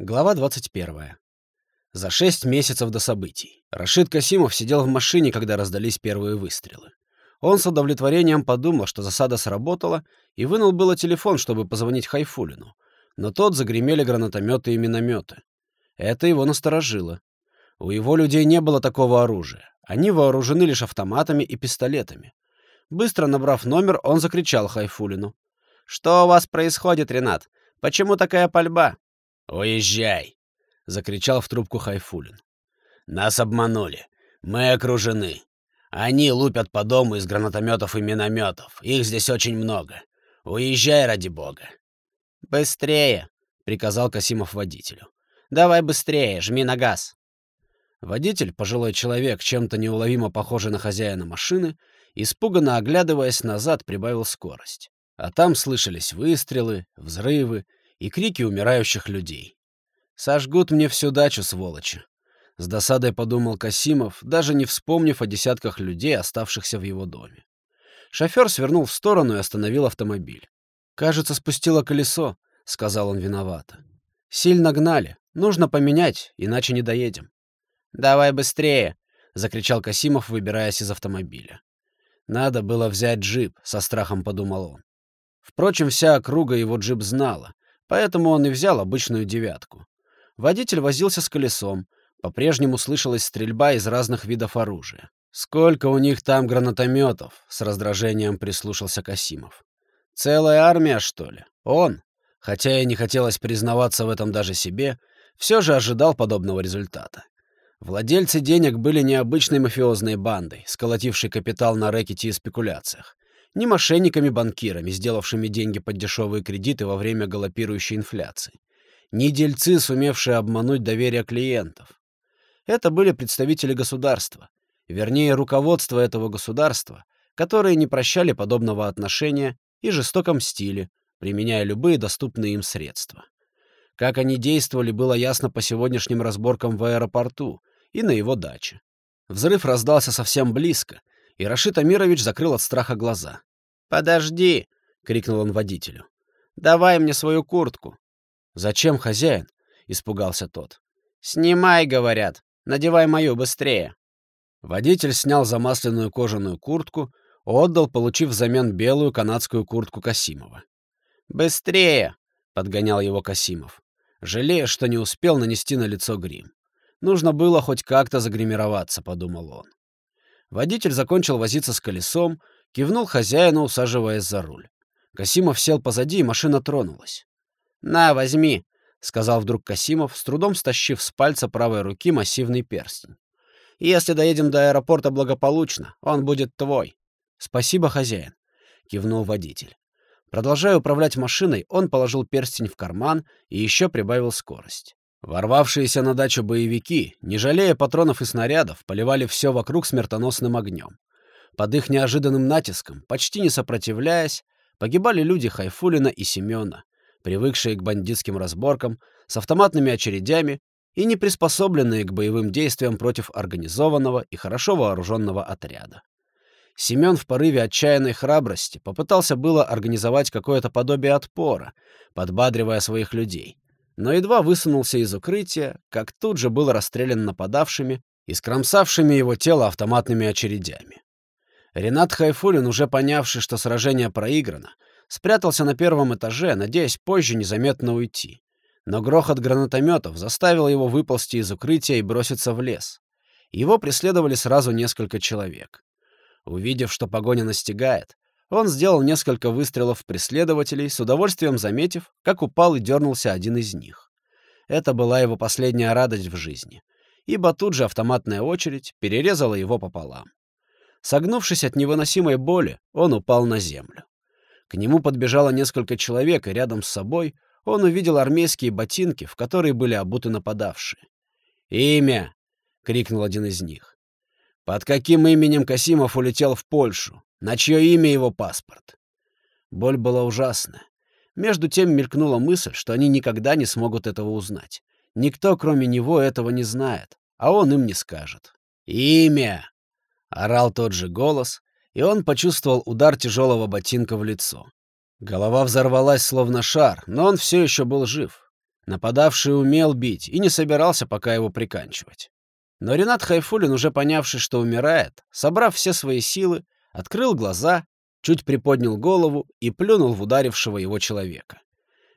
Глава 21. За шесть месяцев до событий. Рашид Касимов сидел в машине, когда раздались первые выстрелы. Он с удовлетворением подумал, что засада сработала, и вынул было телефон, чтобы позвонить Хайфулину. Но тот загремели гранатометы и минометы. Это его насторожило. У его людей не было такого оружия. Они вооружены лишь автоматами и пистолетами. Быстро набрав номер, он закричал Хайфулину. «Что у вас происходит, Ренат? Почему такая пальба?» «Уезжай!» — закричал в трубку Хайфулин. «Нас обманули. Мы окружены. Они лупят по дому из гранатометов и минометов. Их здесь очень много. Уезжай ради бога!» «Быстрее!» — приказал Касимов водителю. «Давай быстрее, жми на газ!» Водитель, пожилой человек, чем-то неуловимо похожий на хозяина машины, испуганно оглядываясь назад, прибавил скорость. А там слышались выстрелы, взрывы, и крики умирающих людей. «Сожгут мне всю дачу, сволочи!» С досадой подумал Касимов, даже не вспомнив о десятках людей, оставшихся в его доме. Шофер свернул в сторону и остановил автомобиль. «Кажется, спустило колесо», — сказал он виновато. «Сильно гнали. Нужно поменять, иначе не доедем». «Давай быстрее!» — закричал Касимов, выбираясь из автомобиля. «Надо было взять джип», — со страхом подумал он. Впрочем, вся округа его джип знала, Поэтому он и взял обычную девятку. Водитель возился с колесом. По-прежнему слышалась стрельба из разных видов оружия. «Сколько у них там гранатометов?» — с раздражением прислушался Касимов. «Целая армия, что ли? Он?» Хотя и не хотелось признаваться в этом даже себе, все же ожидал подобного результата. Владельцы денег были необычной мафиозной бандой, сколотившей капитал на рэкете и спекуляциях ни мошенниками-банкирами, сделавшими деньги под дешевые кредиты во время галопирующей инфляции, ни дельцы, сумевшие обмануть доверие клиентов. Это были представители государства, вернее, руководство этого государства, которые не прощали подобного отношения и жестоко мстили, применяя любые доступные им средства. Как они действовали, было ясно по сегодняшним разборкам в аэропорту и на его даче. Взрыв раздался совсем близко, и Рашид Амирович закрыл от страха глаза. «Подожди!» — крикнул он водителю. «Давай мне свою куртку». «Зачем, хозяин?» — испугался тот. «Снимай, — говорят. Надевай мою быстрее». Водитель снял замасленную кожаную куртку, отдал, получив взамен белую канадскую куртку Касимова. «Быстрее!» — подгонял его Касимов, жалея, что не успел нанести на лицо грим. Нужно было хоть как-то загримироваться, — подумал он. Водитель закончил возиться с колесом, Кивнул хозяину, усаживаясь за руль. Касимов сел позади, и машина тронулась. «На, возьми», — сказал вдруг Касимов, с трудом стащив с пальца правой руки массивный перстень. «Если доедем до аэропорта благополучно, он будет твой». «Спасибо, хозяин», — кивнул водитель. Продолжая управлять машиной, он положил перстень в карман и еще прибавил скорость. Ворвавшиеся на дачу боевики, не жалея патронов и снарядов, поливали все вокруг смертоносным огнем. Под их неожиданным натиском, почти не сопротивляясь, погибали люди Хайфулина и Семена, привыкшие к бандитским разборкам, с автоматными очередями и не приспособленные к боевым действиям против организованного и хорошо вооруженного отряда. Семен в порыве отчаянной храбрости попытался было организовать какое-то подобие отпора, подбадривая своих людей, но едва высунулся из укрытия, как тут же был расстрелян нападавшими и скромсавшими его тело автоматными очередями. Ренат Хайфулин, уже понявший, что сражение проиграно, спрятался на первом этаже, надеясь позже незаметно уйти. Но грохот гранатометов заставил его выползти из укрытия и броситься в лес. Его преследовали сразу несколько человек. Увидев, что погоня настигает, он сделал несколько выстрелов в преследователей, с удовольствием заметив, как упал и дернулся один из них. Это была его последняя радость в жизни, ибо тут же автоматная очередь перерезала его пополам. Согнувшись от невыносимой боли, он упал на землю. К нему подбежало несколько человек, и рядом с собой он увидел армейские ботинки, в которые были обуты нападавшие. «Имя!» — крикнул один из них. «Под каким именем Касимов улетел в Польшу? На чье имя его паспорт?» Боль была ужасная. Между тем мелькнула мысль, что они никогда не смогут этого узнать. Никто, кроме него, этого не знает, а он им не скажет. «Имя!» — орал тот же голос, и он почувствовал удар тяжелого ботинка в лицо. Голова взорвалась, словно шар, но он все еще был жив. Нападавший умел бить и не собирался пока его приканчивать. Но Ренат Хайфулин, уже понявший, что умирает, собрав все свои силы, открыл глаза, чуть приподнял голову и плюнул в ударившего его человека.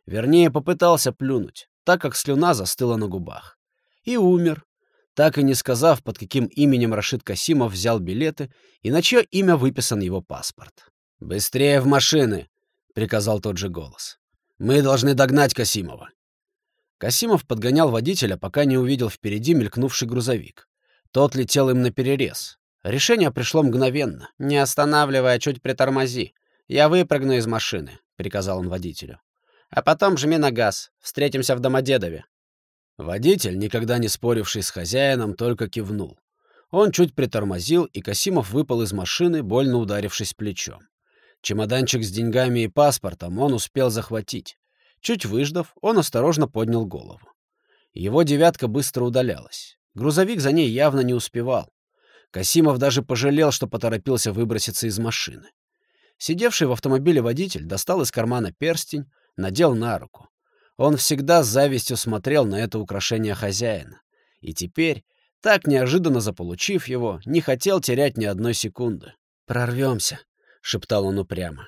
Вернее, попытался плюнуть, так как слюна застыла на губах. И умер, так и не сказав, под каким именем Рашид Касимов взял билеты и на чье имя выписан его паспорт. «Быстрее в машины!» — приказал тот же голос. «Мы должны догнать Касимова». Касимов подгонял водителя, пока не увидел впереди мелькнувший грузовик. Тот летел им на перерез. Решение пришло мгновенно. «Не останавливая, чуть притормози. Я выпрыгну из машины», — приказал он водителю. «А потом жми на газ. Встретимся в Домодедове». Водитель, никогда не споривший с хозяином, только кивнул. Он чуть притормозил, и Касимов выпал из машины, больно ударившись плечом. Чемоданчик с деньгами и паспортом он успел захватить. Чуть выждав, он осторожно поднял голову. Его девятка быстро удалялась. Грузовик за ней явно не успевал. Касимов даже пожалел, что поторопился выброситься из машины. Сидевший в автомобиле водитель достал из кармана перстень, надел на руку. Он всегда с завистью смотрел на это украшение хозяина. И теперь, так неожиданно заполучив его, не хотел терять ни одной секунды. «Прорвемся», — шептал он упрямо.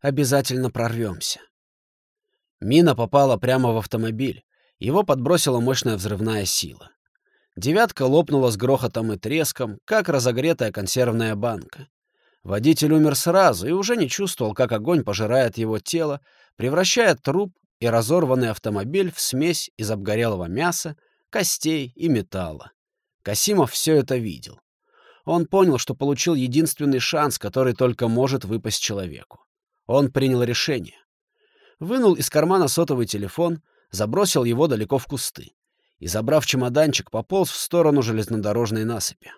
«Обязательно прорвемся». Мина попала прямо в автомобиль. Его подбросила мощная взрывная сила. Девятка лопнула с грохотом и треском, как разогретая консервная банка. Водитель умер сразу и уже не чувствовал, как огонь пожирает его тело, превращая труп и разорванный автомобиль в смесь из обгорелого мяса, костей и металла. Касимов все это видел. Он понял, что получил единственный шанс, который только может выпасть человеку. Он принял решение. Вынул из кармана сотовый телефон, забросил его далеко в кусты и, забрав чемоданчик, пополз в сторону железнодорожной насыпи.